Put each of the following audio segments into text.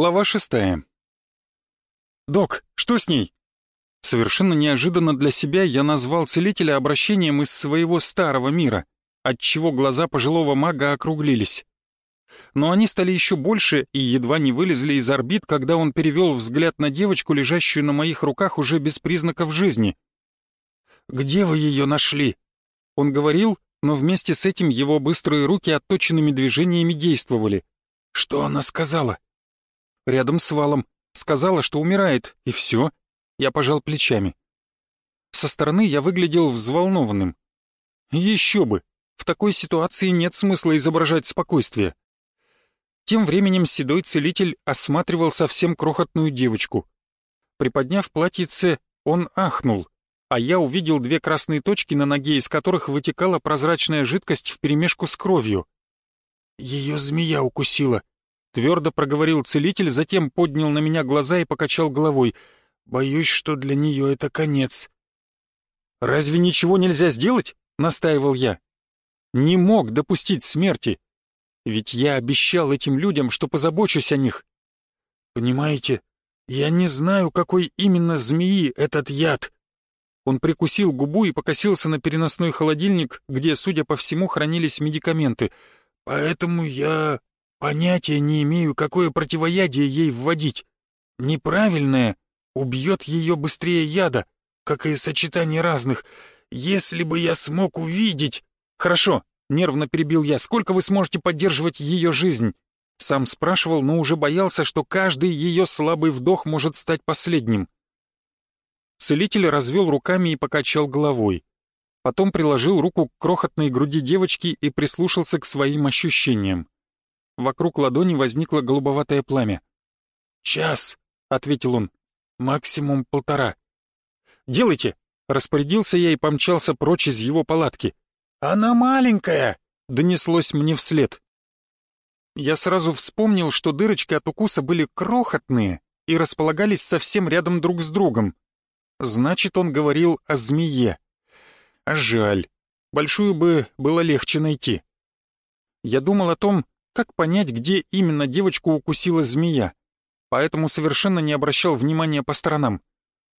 Глава шестая. «Док, что с ней?» Совершенно неожиданно для себя я назвал целителя обращением из своего старого мира, отчего глаза пожилого мага округлились. Но они стали еще больше и едва не вылезли из орбит, когда он перевел взгляд на девочку, лежащую на моих руках уже без признаков жизни. «Где вы ее нашли?» Он говорил, но вместе с этим его быстрые руки отточенными движениями действовали. «Что она сказала?» Рядом с валом. Сказала, что умирает, и все. Я пожал плечами. Со стороны я выглядел взволнованным. Еще бы, в такой ситуации нет смысла изображать спокойствие. Тем временем седой целитель осматривал совсем крохотную девочку. Приподняв платьице, он ахнул, а я увидел две красные точки на ноге, из которых вытекала прозрачная жидкость вперемешку с кровью. Ее змея укусила, Твердо проговорил целитель, затем поднял на меня глаза и покачал головой. «Боюсь, что для нее это конец». «Разве ничего нельзя сделать?» — настаивал я. «Не мог допустить смерти. Ведь я обещал этим людям, что позабочусь о них». «Понимаете, я не знаю, какой именно змеи этот яд». Он прикусил губу и покосился на переносной холодильник, где, судя по всему, хранились медикаменты. «Поэтому я Понятия не имею, какое противоядие ей вводить. Неправильное убьет ее быстрее яда, как и сочетание разных. Если бы я смог увидеть... Хорошо, нервно перебил я, сколько вы сможете поддерживать ее жизнь? Сам спрашивал, но уже боялся, что каждый ее слабый вдох может стать последним. Целитель развел руками и покачал головой. Потом приложил руку к крохотной груди девочки и прислушался к своим ощущениям. Вокруг ладони возникло голубоватое пламя. «Час», — ответил он, — «максимум полтора». «Делайте», — распорядился я и помчался прочь из его палатки. «Она маленькая», — донеслось мне вслед. Я сразу вспомнил, что дырочки от укуса были крохотные и располагались совсем рядом друг с другом. Значит, он говорил о змее. А жаль, большую бы было легче найти. Я думал о том, как понять, где именно девочку укусила змея? Поэтому совершенно не обращал внимания по сторонам.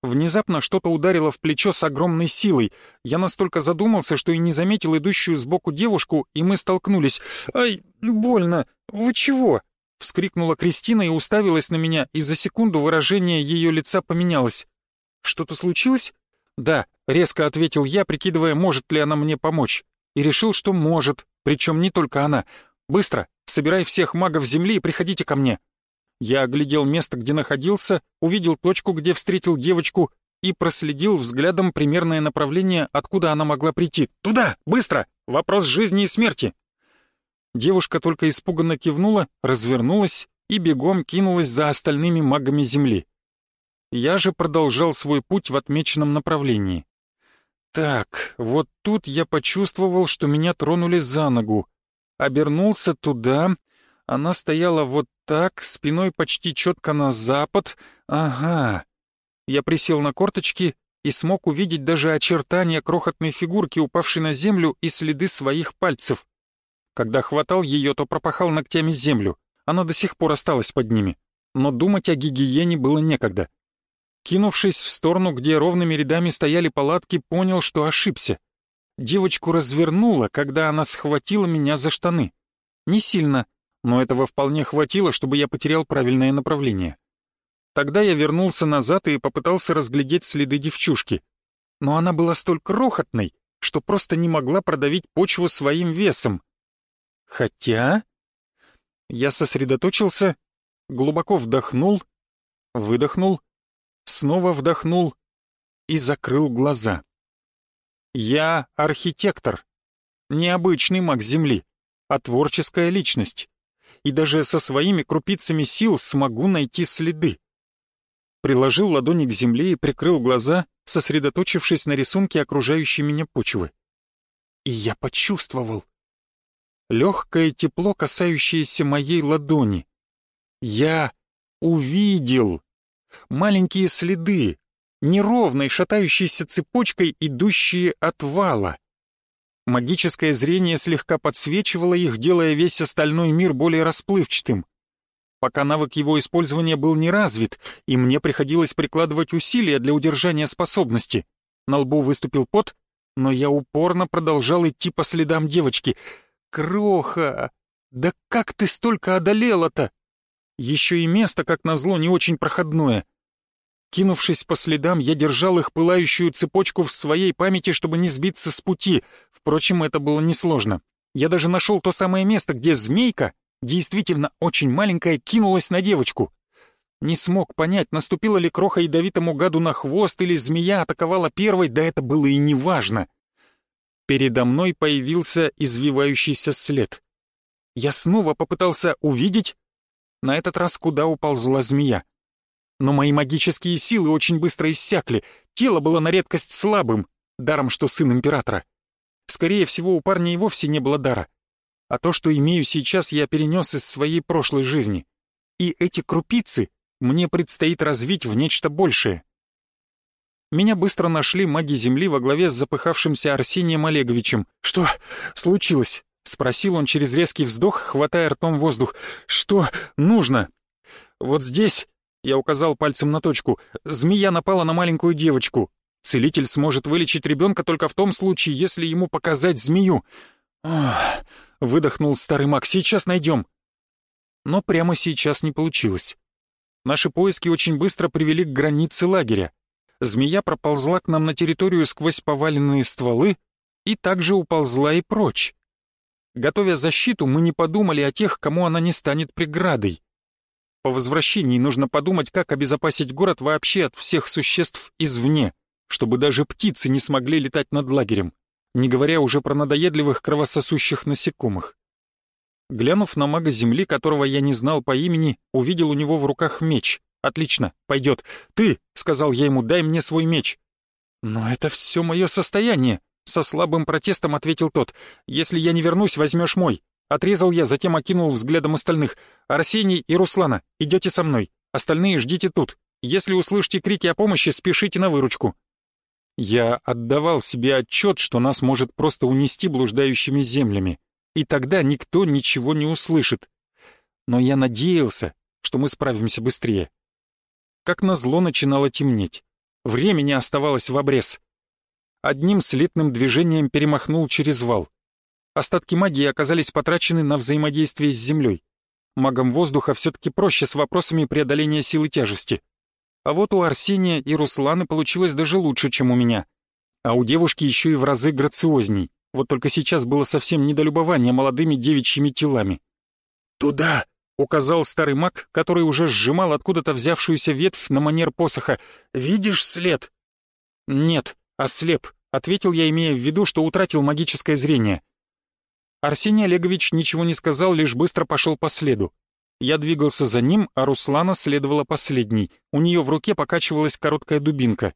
Внезапно что-то ударило в плечо с огромной силой. Я настолько задумался, что и не заметил идущую сбоку девушку, и мы столкнулись. «Ай, больно! Вы чего?» Вскрикнула Кристина и уставилась на меня, и за секунду выражение ее лица поменялось. «Что-то случилось?» «Да», — резко ответил я, прикидывая, может ли она мне помочь. И решил, что может, причем не только она. «Быстро, Собирай всех магов Земли и приходите ко мне». Я оглядел место, где находился, увидел точку, где встретил девочку и проследил взглядом примерное направление, откуда она могла прийти. «Туда! Быстро! Вопрос жизни и смерти!» Девушка только испуганно кивнула, развернулась и бегом кинулась за остальными магами Земли. Я же продолжал свой путь в отмеченном направлении. Так, вот тут я почувствовал, что меня тронули за ногу обернулся туда. Она стояла вот так, спиной почти четко на запад. Ага. Я присел на корточки и смог увидеть даже очертания крохотной фигурки, упавшей на землю, и следы своих пальцев. Когда хватал ее, то пропахал ногтями землю. Она до сих пор осталась под ними. Но думать о гигиене было некогда. Кинувшись в сторону, где ровными рядами стояли палатки, понял, что ошибся. Девочку развернуло, когда она схватила меня за штаны. Не сильно, но этого вполне хватило, чтобы я потерял правильное направление. Тогда я вернулся назад и попытался разглядеть следы девчушки. Но она была столь крохотной, что просто не могла продавить почву своим весом. Хотя... Я сосредоточился, глубоко вдохнул, выдохнул, снова вдохнул и закрыл глаза. Я архитектор. Необычный маг Земли, а творческая личность. И даже со своими крупицами сил смогу найти следы. Приложил ладони к земле и прикрыл глаза, сосредоточившись на рисунке окружающей меня почвы. И я почувствовал. Легкое тепло, касающееся моей ладони. Я увидел маленькие следы, неровной шатающейся цепочкой, идущие от вала. Магическое зрение слегка подсвечивало их, делая весь остальной мир более расплывчатым. пока навык его использования был не развит, и мне приходилось прикладывать усилия для удержания способности. На лбу выступил пот, но я упорно продолжал идти по следам девочки. «Кроха! Да как ты столько одолела-то?» Еще и место, как назло, не очень проходное. Кинувшись по следам, я держал их пылающую цепочку в своей памяти, чтобы не сбиться с пути. Впрочем, это было несложно. Я даже нашел то самое место, где змейка, действительно очень маленькая, кинулась на девочку. Не смог понять, наступила ли кроха ядовитому гаду на хвост или змея атаковала первой, да это было и не важно. Передо мной появился извивающийся след. Я снова попытался увидеть, на этот раз куда уползла змея. Но мои магические силы очень быстро иссякли, тело было на редкость слабым, даром что сын императора. Скорее всего, у парня и вовсе не было дара. А то, что имею сейчас, я перенес из своей прошлой жизни. И эти крупицы мне предстоит развить в нечто большее. Меня быстро нашли маги Земли во главе с запыхавшимся Арсением Олеговичем. «Что случилось?» — спросил он через резкий вздох, хватая ртом воздух. «Что нужно?» «Вот здесь...» — я указал пальцем на точку. «Змея напала на маленькую девочку. Целитель сможет вылечить ребенка только в том случае, если ему показать змею». «Ох...» — выдохнул старый маг. «Сейчас найдем». Но прямо сейчас не получилось. Наши поиски очень быстро привели к границе лагеря. Змея проползла к нам на территорию сквозь поваленные стволы и также уползла и прочь. Готовя защиту, мы не подумали о тех, кому она не станет преградой. По возвращении нужно подумать, как обезопасить город вообще от всех существ извне, чтобы даже птицы не смогли летать над лагерем, не говоря уже про надоедливых кровососущих насекомых. Глянув на мага земли, которого я не знал по имени, увидел у него в руках меч. «Отлично, пойдет. Ты!» — сказал я ему, «дай мне свой меч». «Но это все мое состояние», — со слабым протестом ответил тот. «Если я не вернусь, возьмешь мой». Отрезал я, затем окинул взглядом остальных. «Арсений и Руслана, идете со мной. Остальные ждите тут. Если услышите крики о помощи, спешите на выручку». Я отдавал себе отчет, что нас может просто унести блуждающими землями и тогда никто ничего не услышит. Но я надеялся, что мы справимся быстрее. Как назло начинало темнеть. Времени оставалось в обрез. Одним слитным движением перемахнул через вал. Остатки магии оказались потрачены на взаимодействие с землей. Магам воздуха все-таки проще с вопросами преодоления силы тяжести. А вот у Арсения и Русланы получилось даже лучше, чем у меня. А у девушки еще и в разы грациозней. Вот только сейчас было совсем недолюбование молодыми девичьими телами. «Туда!» — указал старый маг, который уже сжимал откуда-то взявшуюся ветвь на манер посоха. «Видишь след?» «Нет, ослеп», — ответил я, имея в виду, что утратил магическое зрение. Арсений Олегович ничего не сказал, лишь быстро пошел по следу. Я двигался за ним, а Руслана следовала последней. У нее в руке покачивалась короткая дубинка.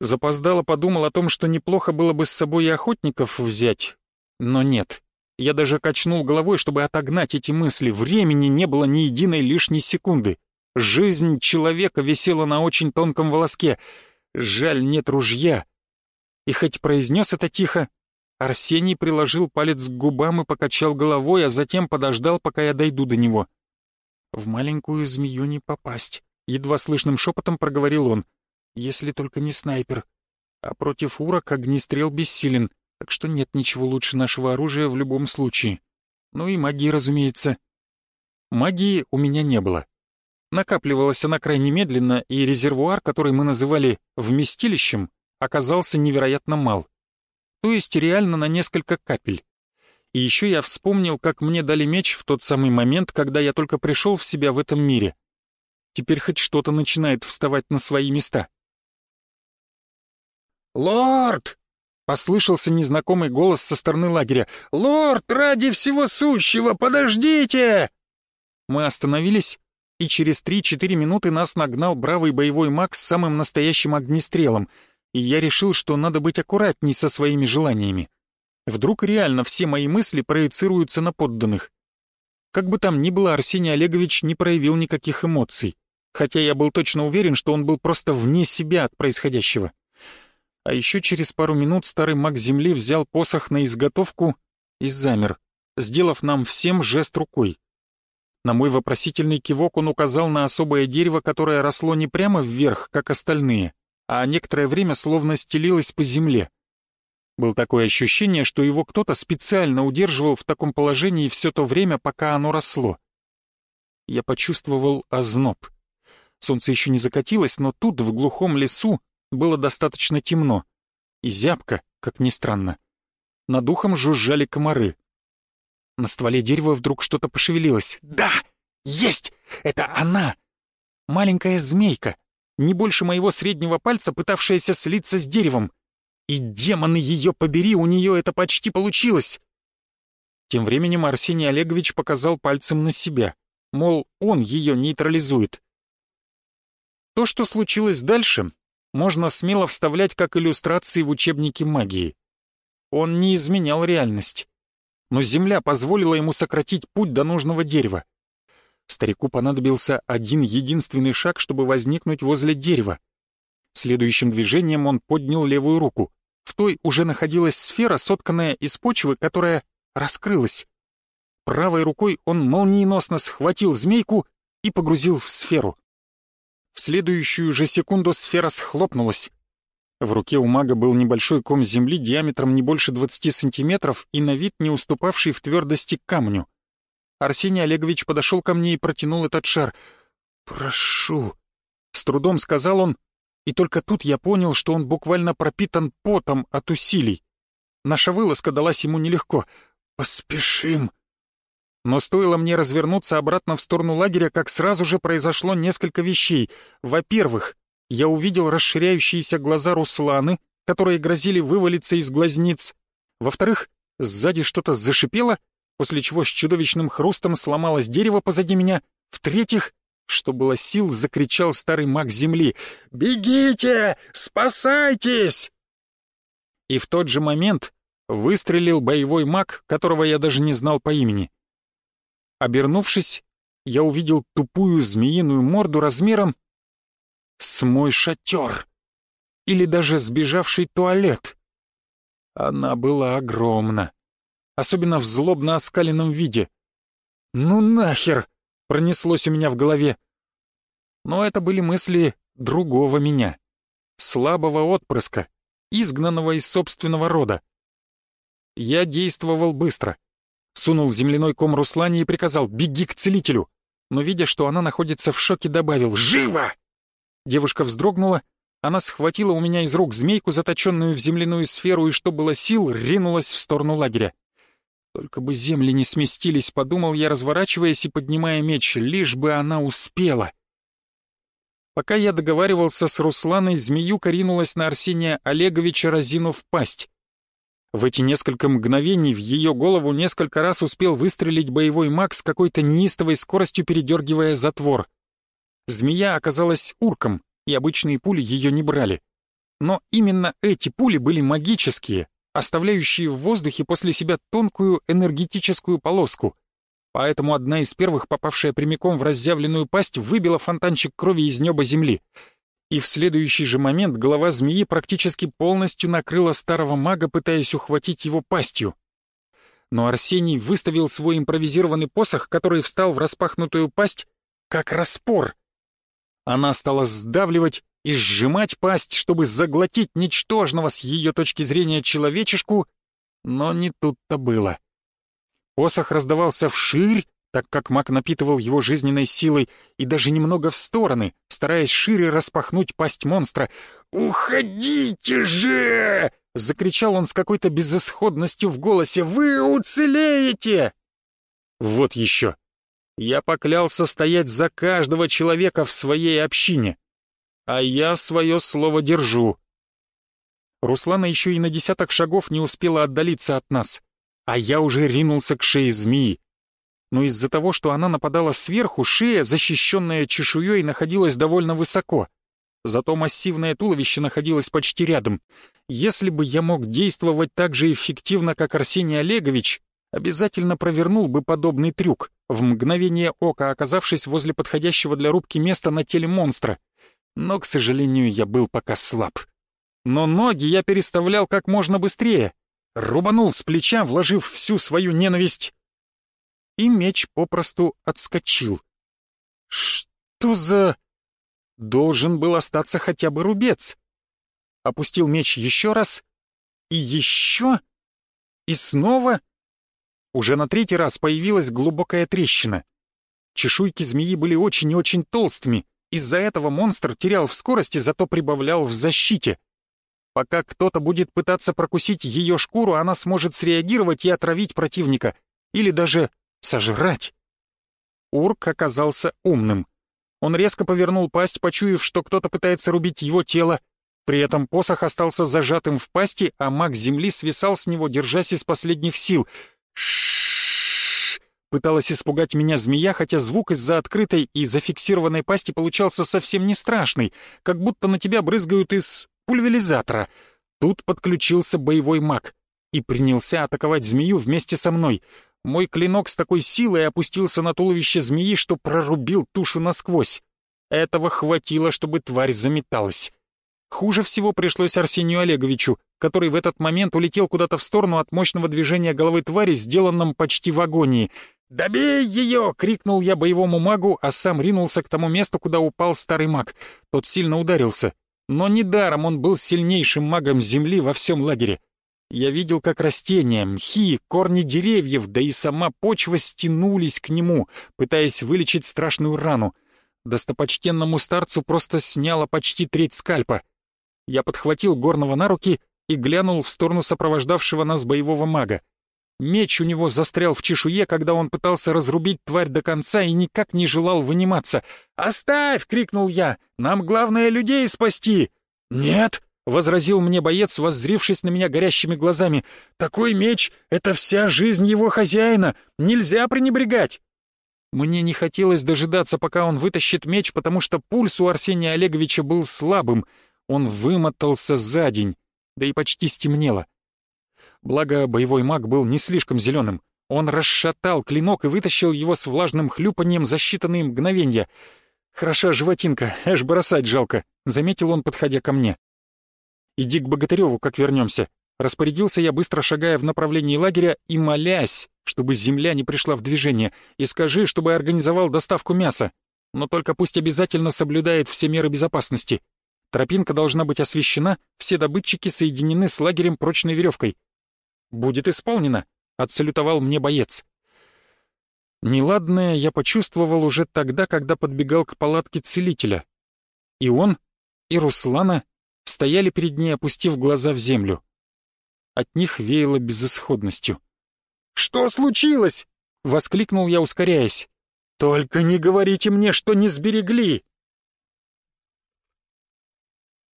Запоздало подумал о том, что неплохо было бы с собой и охотников взять. Но нет. Я даже качнул головой, чтобы отогнать эти мысли. Времени не было ни единой лишней секунды. Жизнь человека висела на очень тонком волоске. Жаль, нет ружья. И хоть произнес это тихо, Арсений приложил палец к губам и покачал головой, а затем подождал, пока я дойду до него. «В маленькую змею не попасть», — едва слышным шепотом проговорил он если только не снайпер. А против урок огнестрел бессилен, так что нет ничего лучше нашего оружия в любом случае. Ну и магии, разумеется. Магии у меня не было. Накапливалась она крайне медленно, и резервуар, который мы называли «вместилищем», оказался невероятно мал. То есть реально на несколько капель. И еще я вспомнил, как мне дали меч в тот самый момент, когда я только пришел в себя в этом мире. Теперь хоть что-то начинает вставать на свои места. «Лорд!» — послышался незнакомый голос со стороны лагеря. «Лорд, ради всего сущего, подождите!» Мы остановились, и через три-четыре минуты нас нагнал бравый боевой маг с самым настоящим огнестрелом, и я решил, что надо быть аккуратней со своими желаниями. Вдруг реально все мои мысли проецируются на подданных. Как бы там ни было, Арсений Олегович не проявил никаких эмоций, хотя я был точно уверен, что он был просто вне себя от происходящего. А еще через пару минут старый маг земли взял посох на изготовку и замер, сделав нам всем жест рукой. На мой вопросительный кивок он указал на особое дерево, которое росло не прямо вверх, как остальные, а некоторое время словно стелилось по земле. Было такое ощущение, что его кто-то специально удерживал в таком положении все то время, пока оно росло. Я почувствовал озноб. Солнце еще не закатилось, но тут, в глухом лесу, было достаточно темно. И зябко, как ни странно. Над ухом жужжали комары. На стволе дерева вдруг что-то пошевелилось. «Да! Есть! Это она!» Маленькая змейка, не больше моего среднего пальца, пытавшаяся слиться с деревом. И демоны ее побери, у нее это почти получилось. Тем временем Арсений Олегович показал пальцем на себя, мол, он ее нейтрализует. То, что случилось дальше, можно смело вставлять как иллюстрации в учебники магии. Он не изменял реальность но земля позволила ему сократить путь до нужного дерева. Старику понадобился один единственный шаг, чтобы возникнуть возле дерева. Следующим движением он поднял левую руку. В той уже находилась сфера, сотканная из почвы, которая раскрылась. Правой рукой он молниеносно схватил змейку и погрузил в сферу. В следующую же секунду сфера схлопнулась. В руке у мага был небольшой ком земли диаметром не больше 20 сантиметров и на вид не уступавший в твердости камню. Арсений Олегович подошел ко мне и протянул этот шар. «Прошу», — с трудом сказал он, и только тут я понял, что он буквально пропитан потом от усилий. Наша вылазка далась ему нелегко. «Поспешим!» Но стоило мне развернуться обратно в сторону лагеря, как сразу же произошло несколько вещей. Во-первых, я увидел расширяющиеся глаза Русланы, которые грозили вывалиться из глазниц. Во-вторых, сзади что-то зашипело, после чего с чудовищным хрустом сломалось дерево позади меня. В-третьих, что было сил, закричал старый маг земли. «Бегите! Спасайтесь!» И в тот же момент выстрелил боевой маг, которого я даже не знал по имени. Обернувшись, я увидел тупую змеиную морду размером с мой шатер или даже сбежавший туалет. Она была огромна, особенно в злобно оскаленном виде. «Ну нахер!» — пронеслось у меня в голове. Но это были мысли другого меня, слабого отпрыска, изгнанного из собственного рода. Я действовал быстро. Сунул земляной ком Руслане и приказал «беги к целителю», но, видя, что она находится в шоке, добавил «живо!» Девушка вздрогнула, она схватила у меня из рук змейку, заточенную в земляную сферу, и, что было сил, ринулась в сторону лагеря. Только бы земли не сместились, подумал я, разворачиваясь и поднимая меч, лишь бы она успела. Пока я договаривался с Русланой, змеюка ринулась на Арсения Олеговича, разинув пасть. В эти несколько мгновений в ее голову несколько раз успел выстрелить боевой маг с какой-то неистовой скоростью, передергивая затвор — Змея оказалась урком, и обычные пули ее не брали. Но именно эти пули были магические, оставляющие в воздухе после себя тонкую энергетическую полоску. Поэтому одна из первых, попавшая прямиком в разъявленную пасть, выбила фонтанчик крови из неба земли. И в следующий же момент голова змеи практически полностью накрыла старого мага, пытаясь ухватить его пастью. Но Арсений выставил свой импровизированный посох, который встал в распахнутую пасть, как распор — она стала сдавливать и сжимать пасть, чтобы заглотить ничтожного с ее точки зрения человечешку, но не тут-то было. Посох раздавался вширь, так как маг напитывал его жизненной силой, и даже немного в стороны, стараясь шире распахнуть пасть монстра. «Уходите же!» — закричал он с какой-то безысходностью в голосе. «Вы уцелеете!» Вот еще. Я поклялся стоять за каждого человека в своей общине. А я свое слово держу. Руслана еще и на десяток шагов не успела отдалиться от нас, а я уже ринулся к шее змеи. Но из-за того, что она нападала сверху, шея, защищенная чешуей, находилась довольно высоко. Зато массивное туловище находилось почти рядом. Если бы я мог действовать так же эффективно, как Арсений Олегович, обязательно провернул бы подобный трюк, в мгновение ока оказавшись возле подходящего для рубки места на теле монстра. Но, к сожалению, я был пока слаб. Но ноги я переставлял как можно быстрее. Рубанул с плеча, вложив всю свою ненависть. и меч попросту отскочил. Что за... Должен был остаться хотя бы рубец. Опустил меч еще раз. И еще... И снова... Уже на третий раз появилась глубокая трещина. Чешуйки змеи были очень и очень толстыми. Из-за этого монстр терял в скорости, зато прибавлял в защите. Пока кто-то будет пытаться прокусить ее шкуру, она сможет среагировать и отравить противника. Или даже сожрать. Урк оказался умным. Он резко повернул пасть, почуяв, что кто-то пытается рубить его тело. При этом посох остался зажатым в пасти, а маг земли свисал с него, держась из последних сил. Ш Пыталась испугать меня змея, хотя звук из-за открытой и зафиксированной пасти получался совсем не страшный, как будто на тебя брызгают из пульверизатора. Тут подключился боевой маг и принялся атаковать змею вместе со мной. Мой клинок с такой силой опустился на туловище змеи, что прорубил тушу насквозь. Этого хватило, чтобы тварь заметалась. Хуже всего пришлось Арсению Олеговичу, который в этот момент улетел куда-то в сторону от мощного движения головы твари, сделанном почти в агонии. «Добей ее!» — крикнул я боевому магу, а сам ринулся к тому месту, куда упал старый маг. Тот сильно ударился. Но недаром он был сильнейшим магом Земли во всем лагере. Я видел, как растения, мхи, корни деревьев, да и сама почва стянулись к нему, пытаясь вылечить страшную рану. Достопочтенному старцу просто сняло почти треть скальпа. Я подхватил горного на руки и глянул в сторону сопровождавшего нас боевого мага. Меч у него застрял в чешуе, когда он пытался разрубить тварь до конца и никак не желал выниматься. «Оставь!» — крикнул я. «Нам главное людей спасти!» «Нет!» — возразил мне боец, воззрившись на меня горящими глазами. «Такой меч — это вся жизнь его хозяина! Нельзя пренебрегать!» Мне не хотелось дожидаться, пока он вытащит меч, потому что пульс у Арсения Олеговича был слабым. Он вымотался за день, да и почти стемнело. Благо, боевой маг был не слишком зеленым. Он расшатал клинок и вытащил его с влажным хлюпанием за считанные мгновения. «Хороша животинка, аж бросать жалко», — заметил он, подходя ко мне. Иди к Богатыреву, как вернемся. Распорядился я, быстро шагая в направлении лагеря и молясь, чтобы земля не пришла в движение, и скажи, чтобы организовал доставку мяса. Но только пусть обязательно соблюдает все меры безопасности. Тропинка должна быть освещена, все добытчики соединены с лагерем прочной веревкой. «Будет исполнено», — отсалютовал мне боец. Неладное я почувствовал уже тогда, когда подбегал к палатке целителя. И он, и Руслана стояли перед ней, опустив глаза в землю. От них веяло безысходностью. «Что случилось?» — воскликнул я, ускоряясь. «Только не говорите мне, что не сберегли!»